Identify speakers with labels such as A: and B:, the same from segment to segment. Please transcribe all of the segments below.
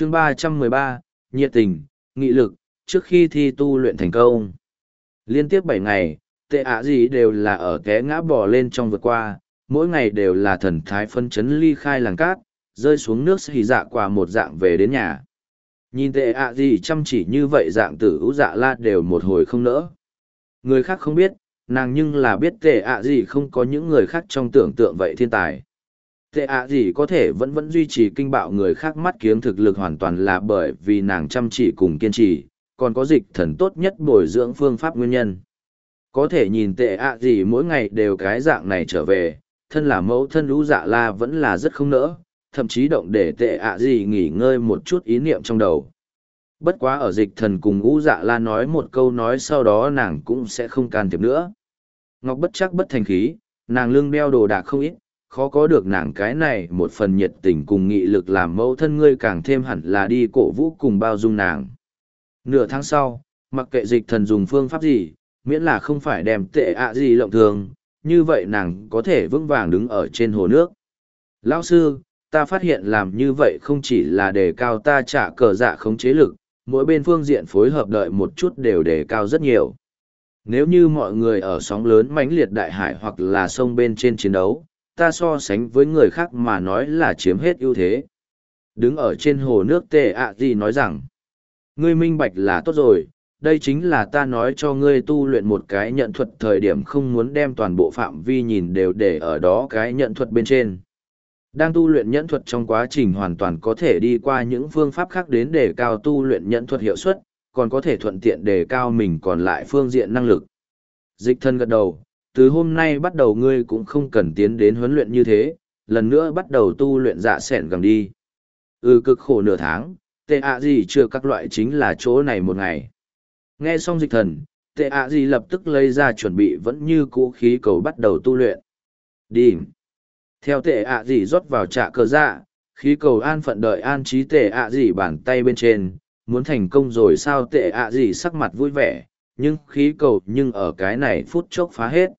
A: chương ba trăm mười ba, nhiệt tình, nghị lực, trước khi thi tu luyện thành công. Liên tiếp bảy ngày, tệ ạ gì đều là ở té ngã bò lên trong vượt qua, mỗi ngày đều là thần thái phân chấn ly khai làng cát, rơi xuống nước xì dạ qua một dạng về đến nhà. Nhìn tệ ạ gì chăm chỉ như vậy dạng tử ú dạ la đều một hồi không nỡ. Người khác không biết, nàng nhưng là biết tệ ạ gì không có những người khác trong tưởng tượng vậy thiên tài tệ ạ gì có thể vẫn vẫn duy trì kinh bạo người khác mắt kiếng thực lực hoàn toàn là bởi vì nàng chăm chỉ cùng kiên trì, còn có dịch thần tốt nhất bồi dưỡng phương pháp nguyên nhân. Có thể nhìn tệ ạ gì mỗi ngày đều cái dạng này trở về, thân là mẫu thân lũ dạ la vẫn là rất không nỡ, thậm chí động để tệ ạ gì nghỉ ngơi một chút ý niệm trong đầu. Bất quá ở dịch thần cùng ngũ dạ la nói một câu nói sau đó nàng cũng sẽ không can thiệp nữa. Ngọc bất chắc bất thành khí, nàng lương đeo đồ đạc không ít khó có được nàng cái này một phần nhiệt tình cùng nghị lực làm mẫu thân ngươi càng thêm hẳn là đi cổ vũ cùng bao dung nàng. Nửa tháng sau, mặc kệ dịch thần dùng phương pháp gì, miễn là không phải đem tệ ạ gì lộng thường, như vậy nàng có thể vững vàng đứng ở trên hồ nước. Lão sư, ta phát hiện làm như vậy không chỉ là đề cao ta trả cờ dạ khống chế lực, mỗi bên phương diện phối hợp đợi một chút đều đề cao rất nhiều. Nếu như mọi người ở sóng lớn mãnh liệt đại hải hoặc là sông bên trên chiến đấu ta so sánh với người khác mà nói là chiếm hết ưu thế đứng ở trên hồ nước tệ ạ gì nói rằng ngươi minh bạch là tốt rồi đây chính là ta nói cho ngươi tu luyện một cái nhận thuật thời điểm không muốn đem toàn bộ phạm vi nhìn đều để ở đó cái nhận thuật bên trên đang tu luyện nhẫn thuật trong quá trình hoàn toàn có thể đi qua những phương pháp khác đến để cao tu luyện nhẫn thuật hiệu suất, còn có thể thuận tiện để cao mình còn lại phương diện năng lực. Dịch thân gật đầu, từ hôm nay bắt đầu ngươi cũng không cần tiến đến huấn luyện như thế, lần nữa bắt đầu tu luyện dạ sẻn gầm đi. Ừ cực khổ nửa tháng, tệ ạ gì chưa các loại chính là chỗ này một ngày. Nghe xong dịch thần, tệ ạ gì lập tức lấy ra chuẩn bị vẫn như cũ khí cầu bắt đầu tu luyện. Đi. Theo tệ ạ gì rót vào trạ cờ dạ, khí cầu an phận đợi an trí tệ ạ gì bàn tay bên trên, muốn thành công rồi sao tệ ạ gì sắc mặt vui vẻ, nhưng khí cầu nhưng ở cái này phút chốc phá hết.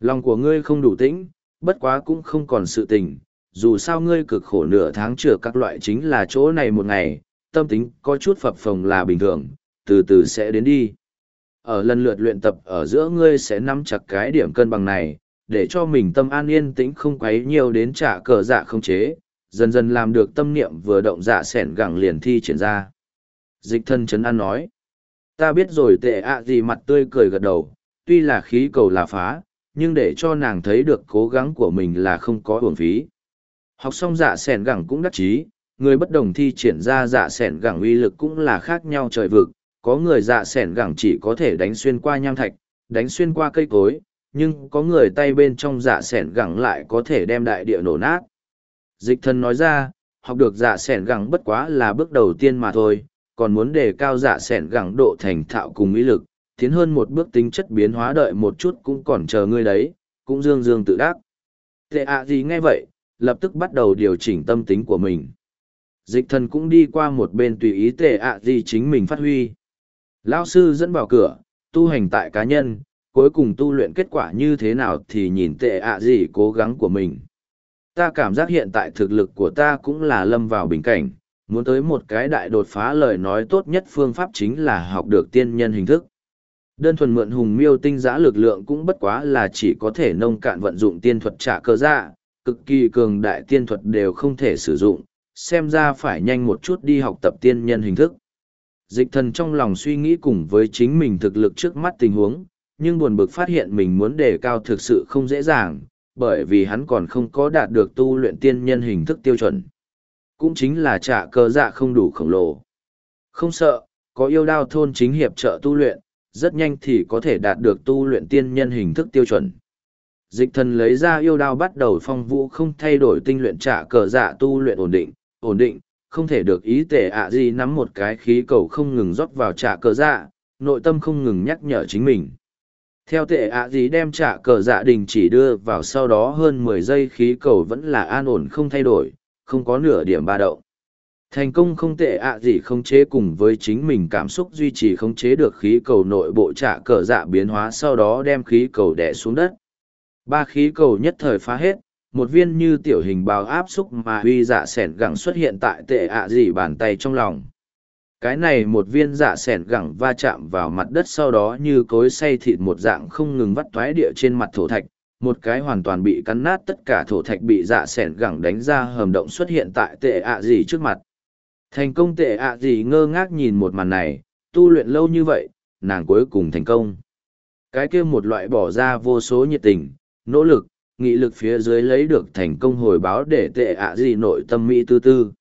A: Lòng của ngươi không đủ tĩnh, bất quá cũng không còn sự tình, dù sao ngươi cực khổ nửa tháng chữa các loại chính là chỗ này một ngày, tâm tính có chút phập phồng là bình thường, từ từ sẽ đến đi. Ở lần lượt luyện tập ở giữa ngươi sẽ nắm chặt cái điểm cân bằng này, để cho mình tâm an yên tĩnh không quấy nhiều đến trả cờ dạ không chế, dần dần làm được tâm niệm vừa động dạ sẻn gẳng liền thi triển ra. Dịch thân chấn an nói, ta biết rồi tệ ạ gì mặt tươi cười gật đầu, tuy là khí cầu là phá, nhưng để cho nàng thấy được cố gắng của mình là không có uổng phí. Học xong dạ sẻn gẳng cũng đắc chí, người bất đồng thi triển ra dạ sẻn gẳng uy lực cũng là khác nhau trời vực, có người dạ sẻn gẳng chỉ có thể đánh xuyên qua nham thạch, đánh xuyên qua cây cối, nhưng có người tay bên trong dạ sẻn gẳng lại có thể đem đại địa nổ nát. Dịch thần nói ra, học được dạ sẻn gẳng bất quá là bước đầu tiên mà thôi, còn muốn đề cao dạ sẻn gẳng độ thành thạo cùng ý lực, tiến hơn một bước tính chất biến hóa đợi một chút cũng còn chờ ngươi đấy, cũng dương dương tự đắc. Tệ ạ gì nghe vậy, lập tức bắt đầu điều chỉnh tâm tính của mình. Dịch thần cũng đi qua một bên tùy ý tệ ạ gì chính mình phát huy. Lao sư dẫn vào cửa, tu hành tại cá nhân, cuối cùng tu luyện kết quả như thế nào thì nhìn tệ ạ gì cố gắng của mình. Ta cảm giác hiện tại thực lực của ta cũng là lâm vào bình cảnh, muốn tới một cái đại đột phá lời nói tốt nhất phương pháp chính là học được tiên nhân hình thức. Đơn thuần mượn hùng miêu tinh giã lực lượng cũng bất quá là chỉ có thể nông cạn vận dụng tiên thuật trả cơ dạ, cực kỳ cường đại tiên thuật đều không thể sử dụng, xem ra phải nhanh một chút đi học tập tiên nhân hình thức. Dịch thần trong lòng suy nghĩ cùng với chính mình thực lực trước mắt tình huống, nhưng buồn bực phát hiện mình muốn đề cao thực sự không dễ dàng, bởi vì hắn còn không có đạt được tu luyện tiên nhân hình thức tiêu chuẩn. Cũng chính là trả cơ dạ không đủ khổng lồ. Không sợ, có yêu đao thôn chính hiệp trợ tu luyện, rất nhanh thì có thể đạt được tu luyện tiên nhân hình thức tiêu chuẩn. Dịch thần lấy ra yêu đao bắt đầu phong vũ không thay đổi tinh luyện trả cờ dạ tu luyện ổn định, ổn định, không thể được ý tệ ạ gì nắm một cái khí cầu không ngừng rót vào trả cờ dạ, nội tâm không ngừng nhắc nhở chính mình. Theo tệ ạ gì đem trả cờ dạ đình chỉ đưa vào sau đó hơn mười giây khí cầu vẫn là an ổn không thay đổi, không có nửa điểm ba động. Thành công không tệ ạ gì không chế cùng với chính mình cảm xúc duy trì không chế được khí cầu nội bộ trả cờ dạ biến hóa sau đó đem khí cầu đẻ xuống đất. Ba khí cầu nhất thời phá hết, một viên như tiểu hình bào áp xúc mà huy dạ sẻn gẳng xuất hiện tại tệ ạ gì bàn tay trong lòng. Cái này một viên dạ sẻn gẳng va chạm vào mặt đất sau đó như cối say thịt một dạng không ngừng vắt thoái địa trên mặt thổ thạch. Một cái hoàn toàn bị cắn nát tất cả thổ thạch bị dạ sẻn gẳng đánh ra hầm động xuất hiện tại tệ ạ gì trước mặt thành công tệ ạ gì ngơ ngác nhìn một màn này, tu luyện lâu như vậy, nàng cuối cùng thành công. Cái kia một loại bỏ ra vô số nhiệt tình, nỗ lực, nghị lực phía dưới lấy được thành công hồi báo để tệ ạ gì nội tâm mỹ tư tư.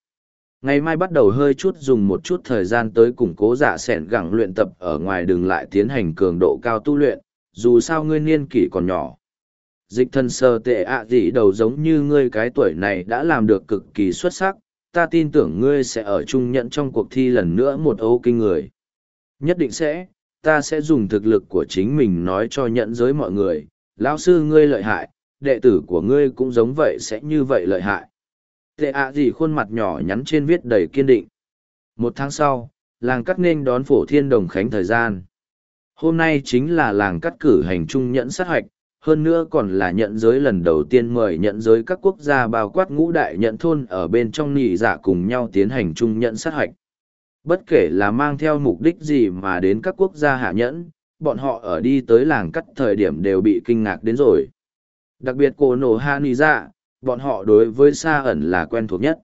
A: Ngày mai bắt đầu hơi chút dùng một chút thời gian tới củng cố giả sẻn gẳng luyện tập ở ngoài đường lại tiến hành cường độ cao tu luyện, dù sao ngươi niên kỷ còn nhỏ. Dịch thân sơ tệ ạ gì đầu giống như ngươi cái tuổi này đã làm được cực kỳ xuất sắc ta tin tưởng ngươi sẽ ở trung nhận trong cuộc thi lần nữa một âu kinh người. Nhất định sẽ, ta sẽ dùng thực lực của chính mình nói cho nhận giới mọi người, lão sư ngươi lợi hại, đệ tử của ngươi cũng giống vậy sẽ như vậy lợi hại. Tệ ạ gì khuôn mặt nhỏ nhắn trên viết đầy kiên định. Một tháng sau, làng cắt nên đón phổ thiên đồng khánh thời gian. Hôm nay chính là làng cắt cử hành trung nhẫn sát hoạch hơn nữa còn là nhận giới lần đầu tiên mời nhận giới các quốc gia bao quát ngũ đại nhận thôn ở bên trong nỉ giả dạ cùng nhau tiến hành chung nhận sát hạch. bất kể là mang theo mục đích gì mà đến các quốc gia hạ nhẫn, bọn họ ở đi tới làng cắt thời điểm đều bị kinh ngạc đến rồi đặc biệt cổ nổ hạ nỉ dạ bọn họ đối với sa ẩn là quen thuộc nhất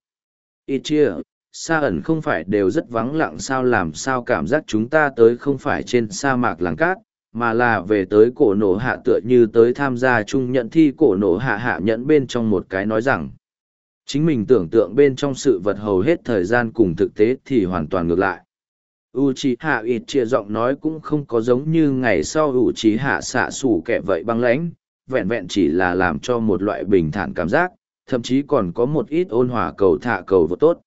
A: ít chia, sa ẩn không phải đều rất vắng lặng sao làm sao cảm giác chúng ta tới không phải trên sa mạc làng cát mà là về tới cổ nổ hạ tựa như tới tham gia chung nhận thi cổ nổ hạ hạ nhẫn bên trong một cái nói rằng, chính mình tưởng tượng bên trong sự vật hầu hết thời gian cùng thực tế thì hoàn toàn ngược lại. U c h i hạ ít chia giọng nói cũng không có giống như ngày sau u c h i hạ xạ xủ kẻ vậy băng lãnh, vẹn vẹn chỉ là làm cho một loại bình thản cảm giác, thậm chí còn có một ít ôn hòa cầu thả cầu vô tốt.